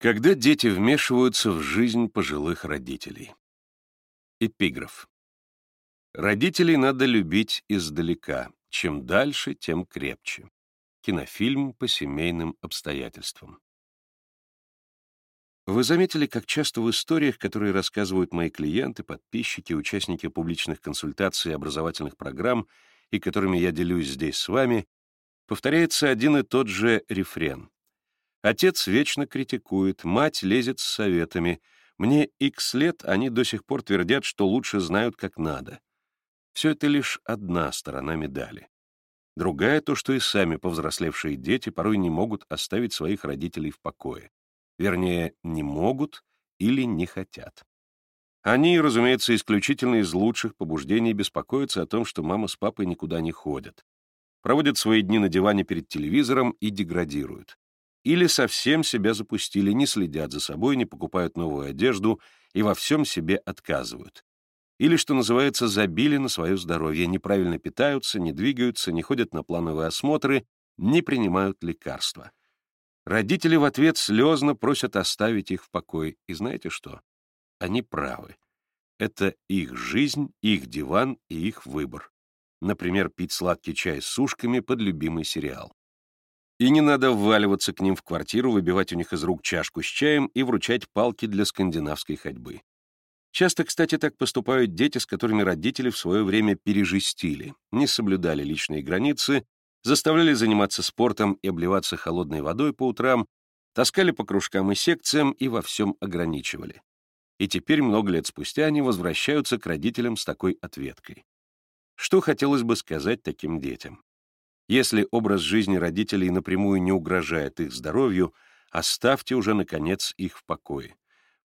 Когда дети вмешиваются в жизнь пожилых родителей. Эпиграф. Родителей надо любить издалека. Чем дальше, тем крепче. Кинофильм по семейным обстоятельствам. Вы заметили, как часто в историях, которые рассказывают мои клиенты, подписчики, участники публичных консультаций и образовательных программ, и которыми я делюсь здесь с вами, повторяется один и тот же рефрен. Отец вечно критикует, мать лезет с советами. Мне икс лет, они до сих пор твердят, что лучше знают, как надо. Все это лишь одна сторона медали. Другая — то, что и сами повзрослевшие дети порой не могут оставить своих родителей в покое. Вернее, не могут или не хотят. Они, разумеется, исключительно из лучших побуждений беспокоятся о том, что мама с папой никуда не ходят. Проводят свои дни на диване перед телевизором и деградируют или совсем себя запустили, не следят за собой, не покупают новую одежду и во всем себе отказывают. Или, что называется, забили на свое здоровье, неправильно питаются, не двигаются, не ходят на плановые осмотры, не принимают лекарства. Родители в ответ слезно просят оставить их в покое. И знаете что? Они правы. Это их жизнь, их диван и их выбор. Например, пить сладкий чай с сушками под любимый сериал. И не надо вваливаться к ним в квартиру, выбивать у них из рук чашку с чаем и вручать палки для скандинавской ходьбы. Часто, кстати, так поступают дети, с которыми родители в свое время пережестили, не соблюдали личные границы, заставляли заниматься спортом и обливаться холодной водой по утрам, таскали по кружкам и секциям и во всем ограничивали. И теперь, много лет спустя, они возвращаются к родителям с такой ответкой. Что хотелось бы сказать таким детям? Если образ жизни родителей напрямую не угрожает их здоровью, оставьте уже, наконец, их в покое.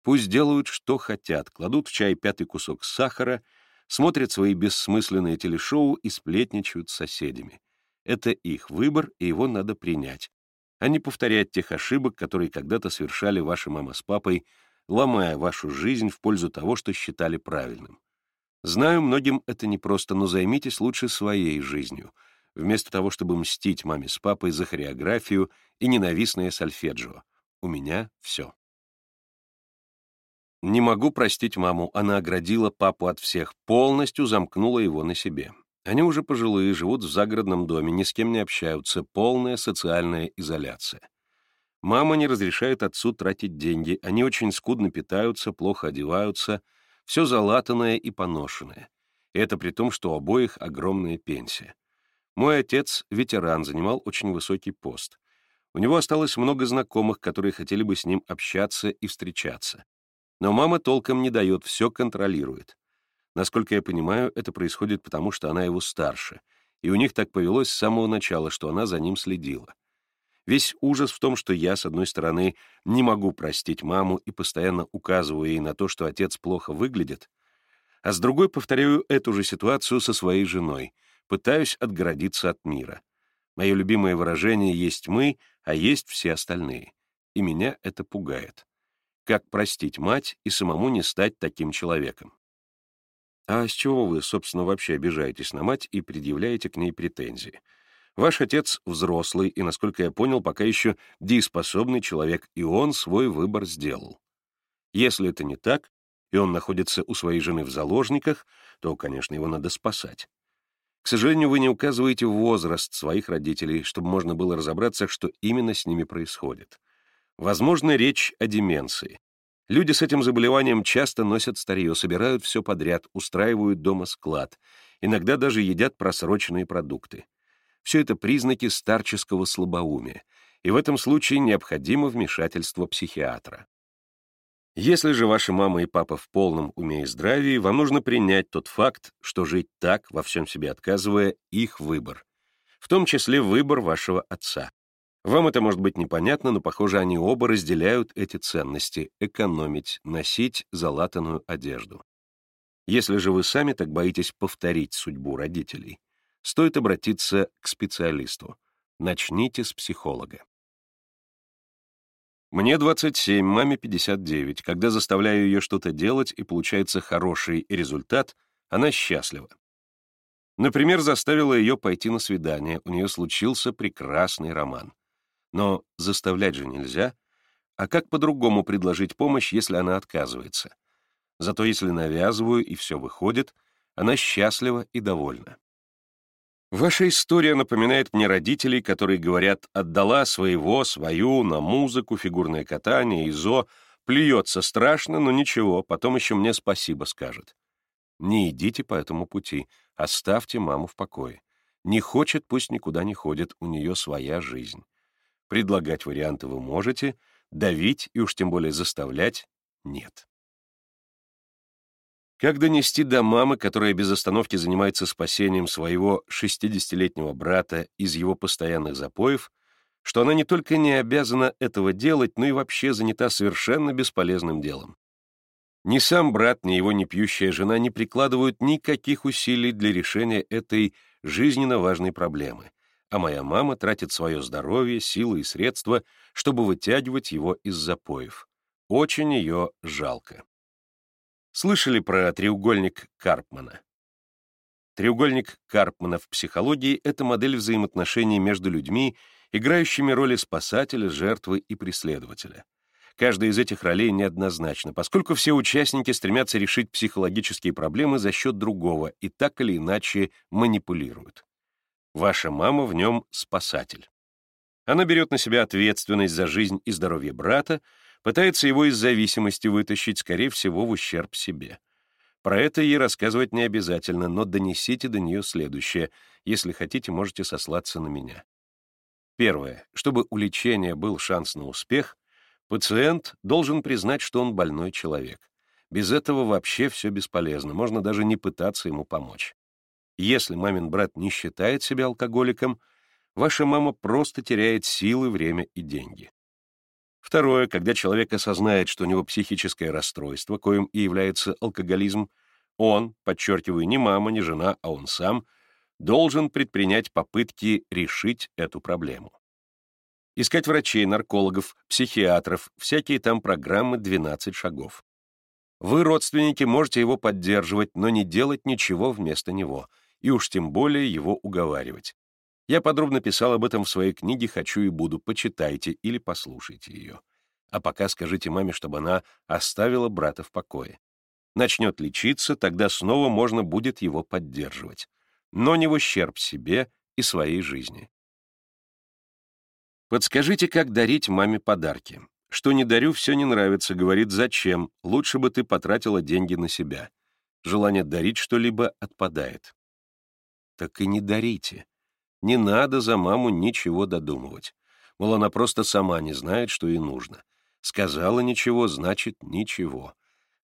Пусть делают, что хотят, кладут в чай пятый кусок сахара, смотрят свои бессмысленные телешоу и сплетничают с соседями. Это их выбор, и его надо принять, а не повторять тех ошибок, которые когда-то совершали ваша мама с папой, ломая вашу жизнь в пользу того, что считали правильным. Знаю, многим это непросто, но займитесь лучше своей жизнью — вместо того, чтобы мстить маме с папой за хореографию и ненавистное сольфеджио. У меня все. Не могу простить маму, она оградила папу от всех, полностью замкнула его на себе. Они уже пожилые, живут в загородном доме, ни с кем не общаются, полная социальная изоляция. Мама не разрешает отцу тратить деньги, они очень скудно питаются, плохо одеваются, все залатанное и поношенное. Это при том, что у обоих огромная пенсия. Мой отец, ветеран, занимал очень высокий пост. У него осталось много знакомых, которые хотели бы с ним общаться и встречаться. Но мама толком не дает, все контролирует. Насколько я понимаю, это происходит потому, что она его старше, и у них так повелось с самого начала, что она за ним следила. Весь ужас в том, что я, с одной стороны, не могу простить маму и постоянно указываю ей на то, что отец плохо выглядит, а с другой повторяю эту же ситуацию со своей женой — пытаюсь отгородиться от мира. Мое любимое выражение «есть мы», а есть все остальные. И меня это пугает. Как простить мать и самому не стать таким человеком? А с чего вы, собственно, вообще обижаетесь на мать и предъявляете к ней претензии? Ваш отец взрослый и, насколько я понял, пока еще дееспособный человек, и он свой выбор сделал. Если это не так, и он находится у своей жены в заложниках, то, конечно, его надо спасать. К сожалению, вы не указываете возраст своих родителей, чтобы можно было разобраться, что именно с ними происходит. Возможно, речь о деменции. Люди с этим заболеванием часто носят старье, собирают все подряд, устраивают дома склад, иногда даже едят просроченные продукты. Все это признаки старческого слабоумия, и в этом случае необходимо вмешательство психиатра. Если же ваши мама и папа в полном уме и здравии, вам нужно принять тот факт, что жить так, во всем себе отказывая, их выбор. В том числе выбор вашего отца. Вам это может быть непонятно, но, похоже, они оба разделяют эти ценности — экономить, носить залатанную одежду. Если же вы сами так боитесь повторить судьбу родителей, стоит обратиться к специалисту. Начните с психолога. Мне 27, маме 59. Когда заставляю ее что-то делать и получается хороший результат, она счастлива. Например, заставила ее пойти на свидание, у нее случился прекрасный роман. Но заставлять же нельзя, а как по-другому предложить помощь, если она отказывается. Зато если навязываю и все выходит, она счастлива и довольна. Ваша история напоминает мне родителей, которые говорят «отдала своего, свою, на музыку, фигурное катание, ИЗО», плюется страшно, но ничего, потом еще мне спасибо скажет. Не идите по этому пути, оставьте маму в покое. Не хочет, пусть никуда не ходит, у нее своя жизнь. Предлагать варианты вы можете, давить и уж тем более заставлять — нет. Как донести до мамы, которая без остановки занимается спасением своего 60-летнего брата из его постоянных запоев, что она не только не обязана этого делать, но и вообще занята совершенно бесполезным делом? Ни сам брат, ни его непьющая жена не прикладывают никаких усилий для решения этой жизненно важной проблемы, а моя мама тратит свое здоровье, силы и средства, чтобы вытягивать его из запоев. Очень ее жалко. Слышали про треугольник Карпмана? Треугольник Карпмана в психологии — это модель взаимоотношений между людьми, играющими роли спасателя, жертвы и преследователя. Каждая из этих ролей неоднозначна, поскольку все участники стремятся решить психологические проблемы за счет другого и так или иначе манипулируют. Ваша мама в нем спасатель. Она берет на себя ответственность за жизнь и здоровье брата, пытается его из зависимости вытащить, скорее всего, в ущерб себе. Про это ей рассказывать не обязательно, но донесите до нее следующее. Если хотите, можете сослаться на меня. Первое. Чтобы у лечения был шанс на успех, пациент должен признать, что он больной человек. Без этого вообще все бесполезно, можно даже не пытаться ему помочь. Если мамин брат не считает себя алкоголиком, ваша мама просто теряет силы, время и деньги. Второе, когда человек осознает, что у него психическое расстройство, коим и является алкоголизм, он, подчеркиваю, не мама, не жена, а он сам, должен предпринять попытки решить эту проблему. Искать врачей, наркологов, психиатров, всякие там программы 12 шагов. Вы, родственники, можете его поддерживать, но не делать ничего вместо него, и уж тем более его уговаривать. Я подробно писал об этом в своей книге «Хочу и буду», почитайте или послушайте ее. А пока скажите маме, чтобы она оставила брата в покое. Начнет лечиться, тогда снова можно будет его поддерживать. Но не в ущерб себе и своей жизни. Подскажите, как дарить маме подарки. Что не дарю, все не нравится, говорит, зачем, лучше бы ты потратила деньги на себя. Желание дарить что-либо отпадает. Так и не дарите. Не надо за маму ничего додумывать. Мол, она просто сама не знает, что ей нужно. Сказала ничего, значит ничего.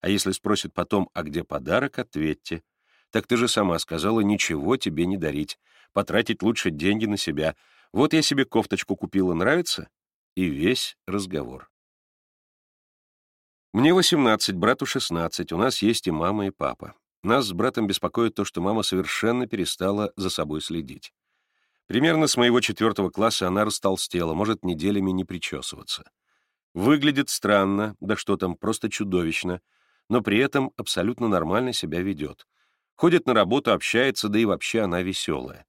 А если спросит потом, а где подарок, ответьте. Так ты же сама сказала ничего тебе не дарить. Потратить лучше деньги на себя. Вот я себе кофточку купила, нравится? И весь разговор. Мне 18, брату 16, у нас есть и мама, и папа. Нас с братом беспокоит то, что мама совершенно перестала за собой следить. Примерно с моего четвертого класса она растолстела, может неделями не причесываться. Выглядит странно, да что там, просто чудовищно, но при этом абсолютно нормально себя ведет. Ходит на работу, общается, да и вообще она веселая.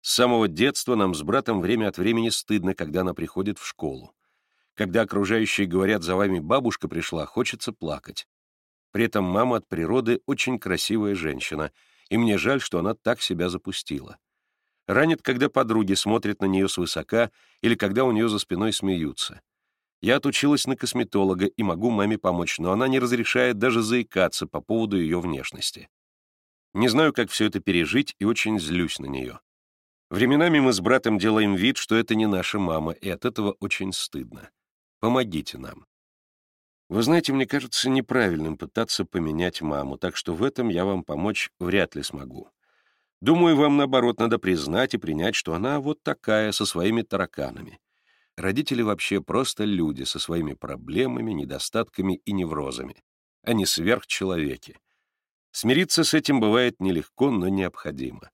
С самого детства нам с братом время от времени стыдно, когда она приходит в школу. Когда окружающие говорят «за вами бабушка пришла», хочется плакать. При этом мама от природы очень красивая женщина, и мне жаль, что она так себя запустила. Ранит, когда подруги смотрят на нее свысока или когда у нее за спиной смеются. Я отучилась на косметолога и могу маме помочь, но она не разрешает даже заикаться по поводу ее внешности. Не знаю, как все это пережить, и очень злюсь на нее. Временами мы с братом делаем вид, что это не наша мама, и от этого очень стыдно. Помогите нам. Вы знаете, мне кажется неправильным пытаться поменять маму, так что в этом я вам помочь вряд ли смогу. Думаю, вам, наоборот, надо признать и принять, что она вот такая, со своими тараканами. Родители вообще просто люди со своими проблемами, недостатками и неврозами. Они сверхчеловеки. Смириться с этим бывает нелегко, но необходимо.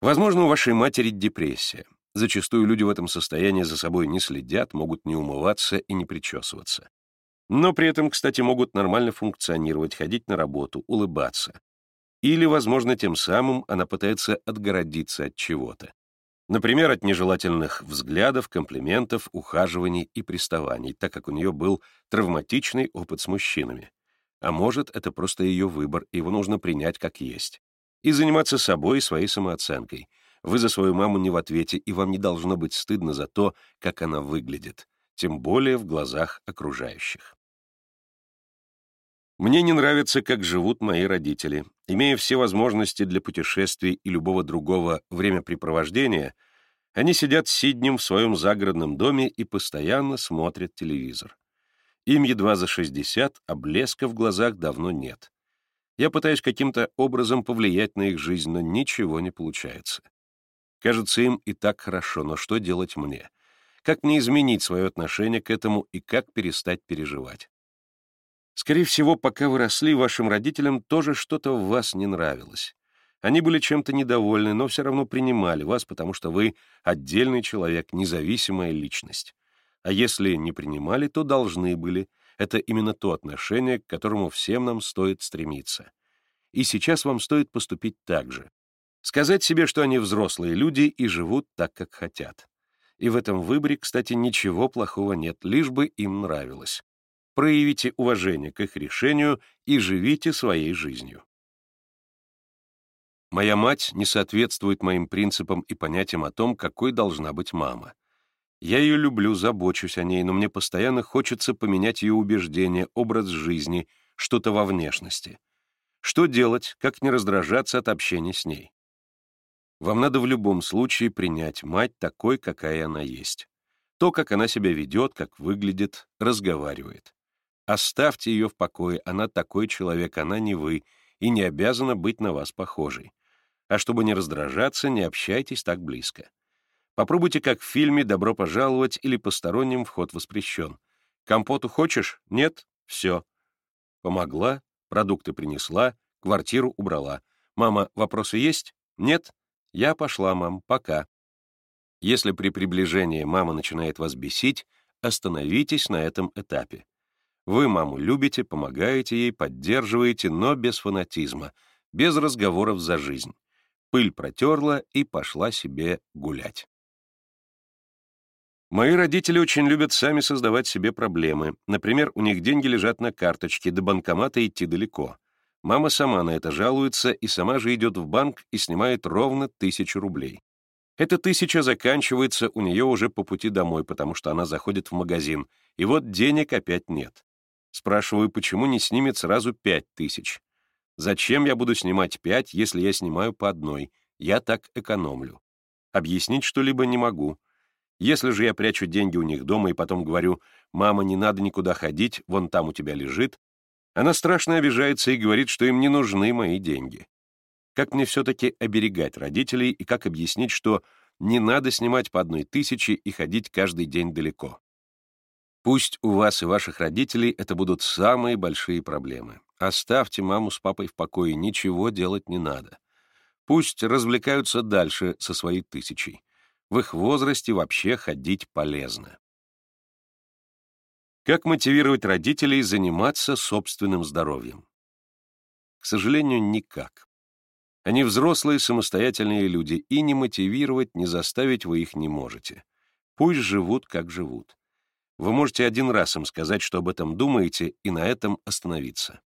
Возможно, у вашей матери депрессия. Зачастую люди в этом состоянии за собой не следят, могут не умываться и не причесываться. Но при этом, кстати, могут нормально функционировать, ходить на работу, улыбаться. Или, возможно, тем самым она пытается отгородиться от чего-то. Например, от нежелательных взглядов, комплиментов, ухаживаний и приставаний, так как у нее был травматичный опыт с мужчинами. А может, это просто ее выбор, его нужно принять как есть. И заниматься собой и своей самооценкой. Вы за свою маму не в ответе, и вам не должно быть стыдно за то, как она выглядит, тем более в глазах окружающих. Мне не нравится, как живут мои родители. Имея все возможности для путешествий и любого другого времяпрепровождения, они сидят сиднем в своем загородном доме и постоянно смотрят телевизор. Им едва за 60, а блеска в глазах давно нет. Я пытаюсь каким-то образом повлиять на их жизнь, но ничего не получается. Кажется, им и так хорошо, но что делать мне? Как мне изменить свое отношение к этому и как перестать переживать? Скорее всего, пока вы росли, вашим родителям тоже что-то в вас не нравилось. Они были чем-то недовольны, но все равно принимали вас, потому что вы отдельный человек, независимая личность. А если не принимали, то должны были. Это именно то отношение, к которому всем нам стоит стремиться. И сейчас вам стоит поступить так же. Сказать себе, что они взрослые люди и живут так, как хотят. И в этом выборе, кстати, ничего плохого нет, лишь бы им нравилось проявите уважение к их решению и живите своей жизнью. Моя мать не соответствует моим принципам и понятиям о том, какой должна быть мама. Я ее люблю, забочусь о ней, но мне постоянно хочется поменять ее убеждения, образ жизни, что-то во внешности. Что делать, как не раздражаться от общения с ней? Вам надо в любом случае принять мать такой, какая она есть. То, как она себя ведет, как выглядит, разговаривает. Оставьте ее в покое, она такой человек, она не вы, и не обязана быть на вас похожей. А чтобы не раздражаться, не общайтесь так близко. Попробуйте, как в фильме «Добро пожаловать» или «Посторонним вход воспрещен». Компоту хочешь? Нет? Все. Помогла, продукты принесла, квартиру убрала. Мама, вопросы есть? Нет? Я пошла, мам, пока. Если при приближении мама начинает вас бесить, остановитесь на этом этапе. Вы маму любите, помогаете ей, поддерживаете, но без фанатизма, без разговоров за жизнь. Пыль протерла и пошла себе гулять. Мои родители очень любят сами создавать себе проблемы. Например, у них деньги лежат на карточке, до банкомата идти далеко. Мама сама на это жалуется и сама же идет в банк и снимает ровно тысячу рублей. Эта тысяча заканчивается у нее уже по пути домой, потому что она заходит в магазин, и вот денег опять нет. Спрашиваю, почему не снимет сразу пять тысяч? Зачем я буду снимать пять, если я снимаю по одной? Я так экономлю. Объяснить что-либо не могу. Если же я прячу деньги у них дома и потом говорю, «Мама, не надо никуда ходить, вон там у тебя лежит», она страшно обижается и говорит, что им не нужны мои деньги. Как мне все-таки оберегать родителей и как объяснить, что не надо снимать по одной тысяче и ходить каждый день далеко? Пусть у вас и ваших родителей это будут самые большие проблемы. Оставьте маму с папой в покое, ничего делать не надо. Пусть развлекаются дальше со своей тысячей. В их возрасте вообще ходить полезно. Как мотивировать родителей заниматься собственным здоровьем? К сожалению, никак. Они взрослые, самостоятельные люди, и не мотивировать, не заставить вы их не можете. Пусть живут, как живут. Вы можете один раз им сказать, что об этом думаете, и на этом остановиться.